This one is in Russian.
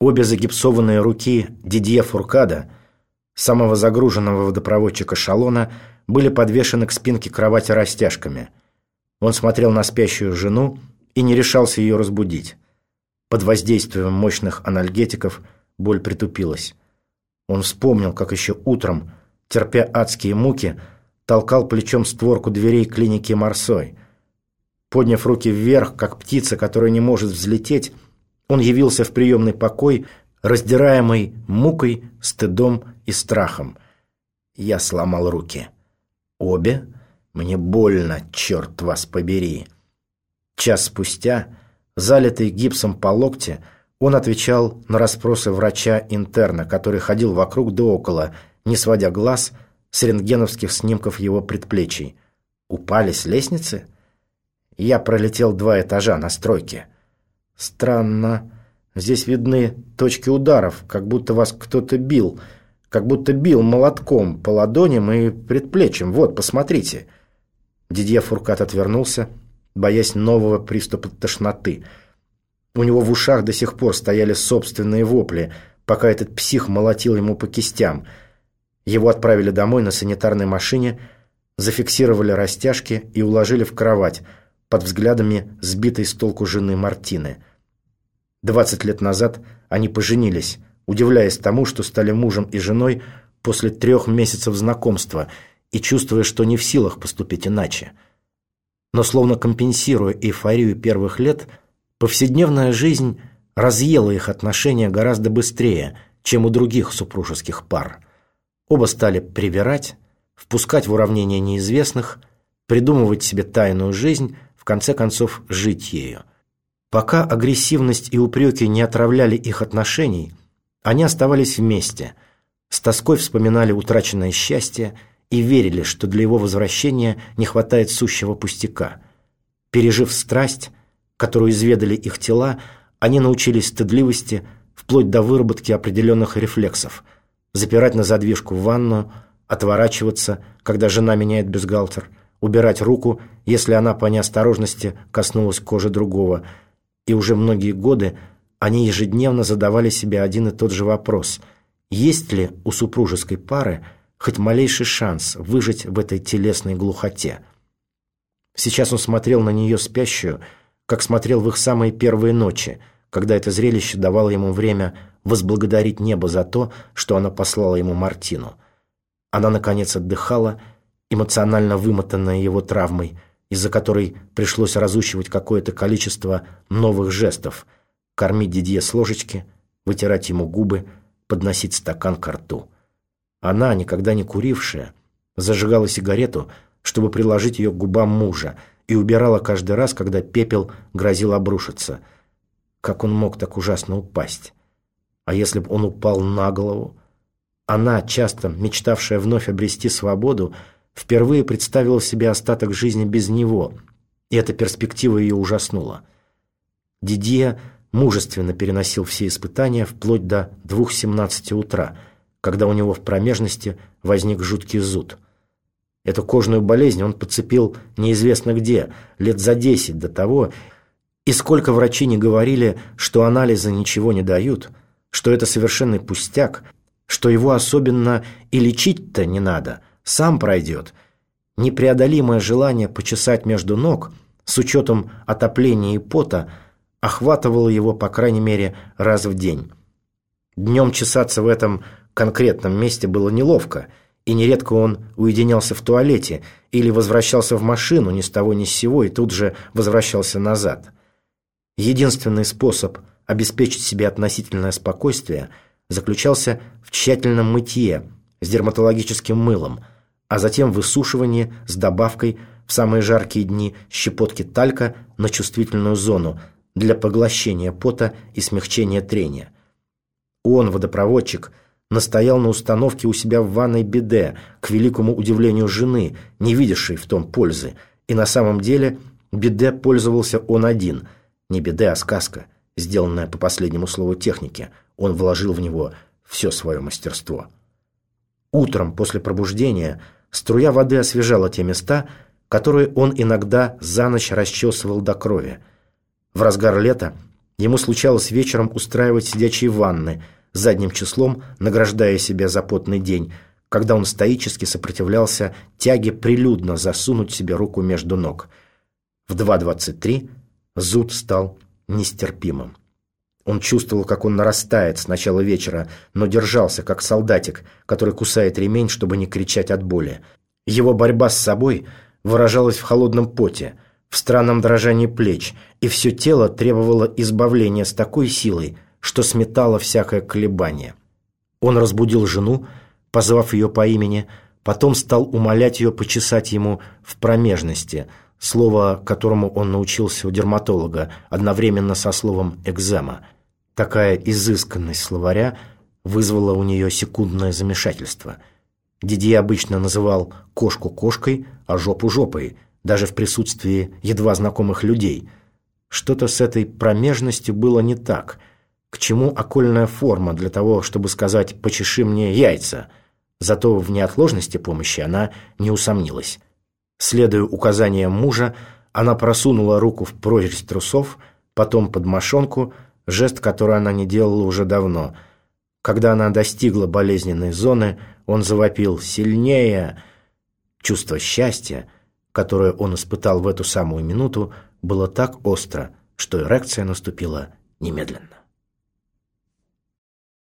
Обе загипсованные руки Дидье Фуркада, самого загруженного водопроводчика Шалона, были подвешены к спинке кровати растяжками. Он смотрел на спящую жену и не решался ее разбудить. Под воздействием мощных анальгетиков боль притупилась. Он вспомнил, как еще утром, терпя адские муки, толкал плечом створку дверей клиники Марсой. Подняв руки вверх, как птица, которая не может взлететь, он явился в приемный покой, раздираемый мукой, стыдом и страхом. Я сломал руки. Обе? Мне больно, черт вас побери. Час спустя, залитый гипсом по локте, он отвечал на расспросы врача-интерна, который ходил вокруг да около, не сводя глаз с рентгеновских снимков его предплечий. Упали с лестницы? Я пролетел два этажа на стройке. Странно. Здесь видны точки ударов, как будто вас кто-то бил. Как будто бил молотком по ладоням и предплечьям. Вот, посмотрите. Дидье Фуркат отвернулся, боясь нового приступа тошноты. У него в ушах до сих пор стояли собственные вопли, пока этот псих молотил ему по кистям. Его отправили домой на санитарной машине, зафиксировали растяжки и уложили в кровать под взглядами сбитой с толку жены Мартины – Двадцать лет назад они поженились, удивляясь тому, что стали мужем и женой после трех месяцев знакомства и чувствуя, что не в силах поступить иначе. Но словно компенсируя эйфорию первых лет, повседневная жизнь разъела их отношения гораздо быстрее, чем у других супружеских пар. Оба стали привирать, впускать в уравнение неизвестных, придумывать себе тайную жизнь, в конце концов жить ею. Пока агрессивность и упреки не отравляли их отношений, они оставались вместе, с тоской вспоминали утраченное счастье и верили, что для его возвращения не хватает сущего пустяка. Пережив страсть, которую изведали их тела, они научились стыдливости вплоть до выработки определенных рефлексов, запирать на задвижку в ванну, отворачиваться, когда жена меняет бюстгальтер, убирать руку, если она по неосторожности коснулась кожи другого – и уже многие годы они ежедневно задавали себе один и тот же вопрос. Есть ли у супружеской пары хоть малейший шанс выжить в этой телесной глухоте? Сейчас он смотрел на нее спящую, как смотрел в их самые первые ночи, когда это зрелище давало ему время возблагодарить небо за то, что она послала ему Мартину. Она, наконец, отдыхала, эмоционально вымотанная его травмой – из-за которой пришлось разучивать какое-то количество новых жестов, кормить Дидье с ложечки, вытирать ему губы, подносить стакан к рту. Она, никогда не курившая, зажигала сигарету, чтобы приложить ее к губам мужа, и убирала каждый раз, когда пепел грозил обрушиться. Как он мог так ужасно упасть? А если бы он упал на голову? Она, часто мечтавшая вновь обрести свободу, впервые представила себе остаток жизни без него, и эта перспектива ее ужаснула. Дидье мужественно переносил все испытания вплоть до двух семнадцати утра, когда у него в промежности возник жуткий зуд. Эту кожную болезнь он подцепил неизвестно где, лет за десять до того, и сколько врачи не говорили, что анализы ничего не дают, что это совершенный пустяк, что его особенно и лечить-то не надо – сам пройдет. Непреодолимое желание почесать между ног, с учетом отопления и пота, охватывало его, по крайней мере, раз в день. Днем чесаться в этом конкретном месте было неловко, и нередко он уединялся в туалете или возвращался в машину ни с того ни с сего и тут же возвращался назад. Единственный способ обеспечить себе относительное спокойствие заключался в тщательном мытье с дерматологическим мылом, а затем высушивание с добавкой в самые жаркие дни щепотки талька на чувствительную зону для поглощения пота и смягчения трения. Он, водопроводчик, настоял на установке у себя в ванной биде, к великому удивлению жены, не видевшей в том пользы, и на самом деле биде пользовался он один, не биде, а сказка, сделанная по последнему слову техники, он вложил в него все свое мастерство. Утром после пробуждения – Струя воды освежала те места, которые он иногда за ночь расчесывал до крови. В разгар лета Ему случалось вечером устраивать сидячие ванны, задним числом награждая себя за потный день, когда он стоически сопротивлялся тяге прилюдно засунуть себе руку между ног. В 2.23 зуд стал нестерпимым. Он чувствовал, как он нарастает с начала вечера, но держался, как солдатик, который кусает ремень, чтобы не кричать от боли. Его борьба с собой выражалась в холодном поте, в странном дрожании плеч, и все тело требовало избавления с такой силой, что сметало всякое колебание. Он разбудил жену, позвав ее по имени, потом стал умолять ее почесать ему в промежности, слово, которому он научился у дерматолога, одновременно со словом «экзема». Такая изысканность словаря вызвала у нее секундное замешательство. Дидье обычно называл кошку кошкой, а жопу жопой, даже в присутствии едва знакомых людей. Что-то с этой промежностью было не так. К чему окольная форма для того, чтобы сказать «почеши мне яйца»? Зато в неотложности помощи она не усомнилась. Следуя указаниям мужа, она просунула руку в прорезь трусов, потом под мошонку, жест, который она не делала уже давно. Когда она достигла болезненной зоны, он завопил «Сильнее!». Чувство счастья, которое он испытал в эту самую минуту, было так остро, что эрекция наступила немедленно.